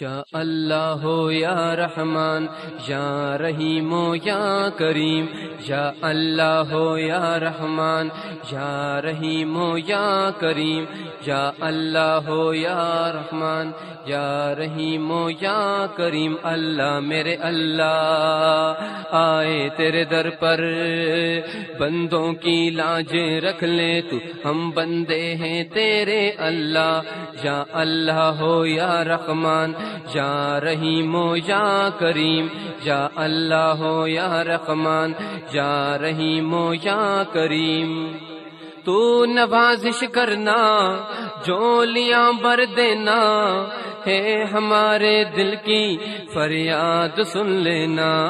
یا اللہ ہو یا رحمان، یا رحیم و یا کریم، یا اللہ ہو یا رحمان، یا رحیم و یا کریم، یا اللہ ہو یا رحمان، یا رحیم و یا کریم، اللہ میرے اللہ آئے تیرے در پر۔ بندوں کی لاج رکھ لے تو ہم بندے ہیں تیرے اللہ۔ یا اللہ ہو یا رحمان، یا رحیم و یا کریم۔ یا اللہ ہو یا رحمان، یا رحیم و یا کریم۔ تو نوازش کرنا جولیاں بر دینا۔ ہے ہمارے دل کی فریاد سن لینا۔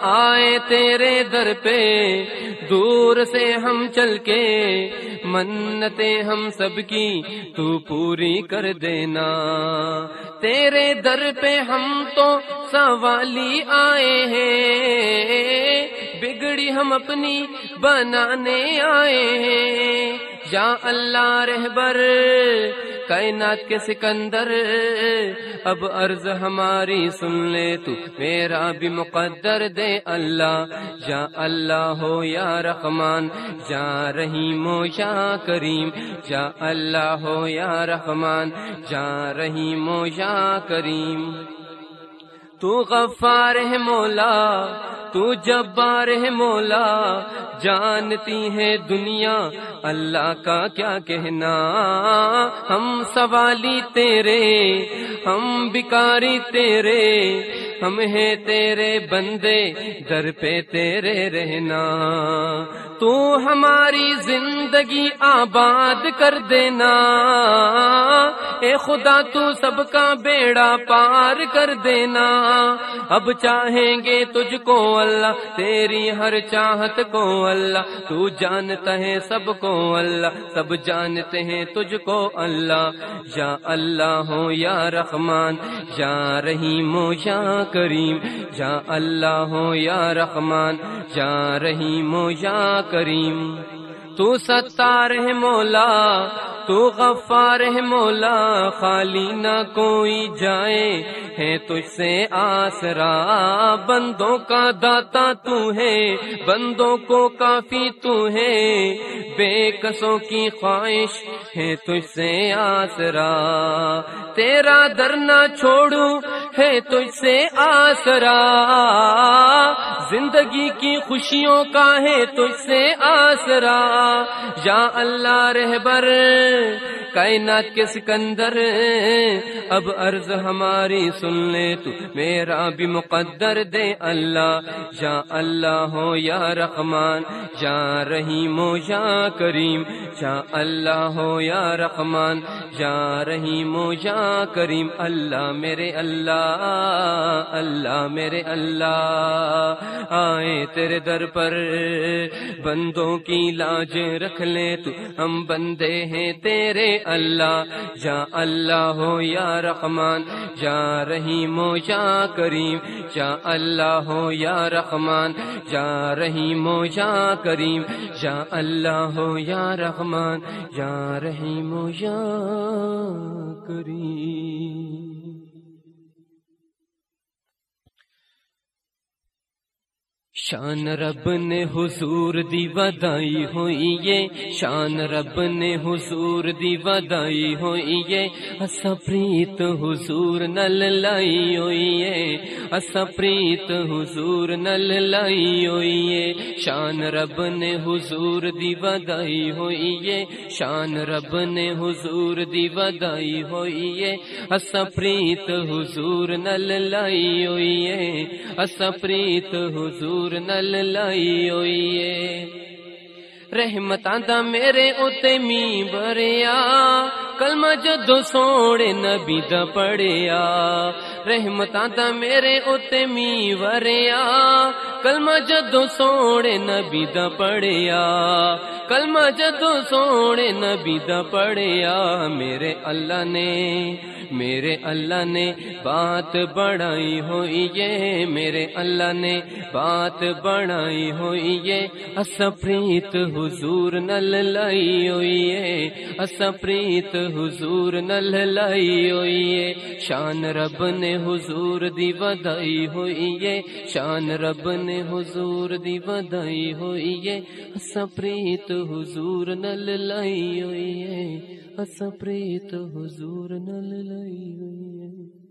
آئے تیرے در پہ دور سے ہم چل کے۔ منتیں ہم سب کی تو پوری کر دینا۔ تیرے در پہ ہم تو سوالی آئے ہیں۔ بگڑی ہم اپنی بنانے آئے ہیں۔ یا اللہ رہبر کائنات کے سکندر، اب عرض ہماری سن لے تو، میرا بھی مقدر دے اللہ۔ یا اللہ ہو یا رحمان، یا رحیم و یا کریم۔ یا اللہ ہو یا رحمان، یا رحیم و یا کریم۔ تو غفار ہے مولا تو جبار ہے مولا، جانتی ہے دنیا، اللہ کا کیا کہنا؟ ہم سوالی تیرے، ہم بیکاری تیرے ہم ہیں تیرے بندے، در پہ تیرے رہنا۔ تو ہماری زندگی آباد کر دینا۔ اے خدا، تو سب کا بیڑا پار کر دینا۔ اب چاہیں گے تجھ کو اللہ، تیری ہر چاہت کو اللہ۔ تو جانتا ہے سب کو اللہ، سب جانتے ہیں تجھ کو اللہ۔ یا اللہ ہو یا رحمان، یا رحیم و یا کریم یا اللہ ہو یا رحمان یا رحیم و یا کریم۔ تو ستار ہے مولا، تو غفار ہے مولا، خالی نہ کوئی جائے، ہے تجھ سے آسرا۔ بندوں کا داتا تو ہے، بندوں کو کافی تو ہے۔ بے کسوں کی خواہش ہے تجھ سے آسرا۔ تیرا در نہ چھوڑوں ہے تجھ سے آسرا۔ زندگی کی خوشیوں کا ہے تجھ سے آسرا۔ یا اللہ رہبر کائنات کے سکندر، اب عرض ہماری سن لے تو میرا بھی مقدر دے اللہ۔ یا اللہ ہو یا رحمان، یا رحیم و یا کریم۔ یا اللہ ہو یا رحمان، یا رحیم و یا کریم۔ اللہ میرے اللہ اللہ میرے اللہ۔ آئے تیرے در پر بندوں کی لاج رکھ لے تو ہم بندے ہیں تیرے اللہ، یا اللہ ہو یا رحمان، یا رحیم و یا کریم، یا اللہ ہو یا رحمان، یا رحیم و یا کریم، یا اللہ ہو یا رحمان، یا رحیم و یا کریم۔ شان رب نے حضور دی ودائی ہوئی یہ شان رب نے حضور دی ودائی ہوئی یہ اسا پریت حضور نل لائی ہوئی ہے۔ اسا پریت حضور نل لائی ہوئی ہے۔ شان رب نے حضور دی ودائی ہوئی ہے۔ شان رب نے حضور دی ودائی ہوئی ہے۔ اسا پریت حضور نل لائی ہوئی ہے۔ اسا پریت حضور نور نل لائی ہوئی رحمتاں دا میرے اوتے می بریا کلمہ جدو سوڑے نبی دا پڑیا، رحمتاں دا میرے اوتے می وریا کلمہ جدو سوڑے نبی دا پڑیا کلمہ جدو سوڑے نبی دا پڑیا۔ میرے اللہ نے، میرے اللہ نے بات بڑھائی ہوئی یہ میرے اللہ نے بات بڑھائی ہوئی یہ اسپریت حضور نل لائی ہوئی ہے۔ اسپریت حضور نل لائی ہوئیے شان رب نے حضور دی ودائی ہوئیے شان رب نے حضور دی ودائی ہوئیے سپریت حضور نل لائی ہوئیے سپریت حضور نل لائی ہوئیے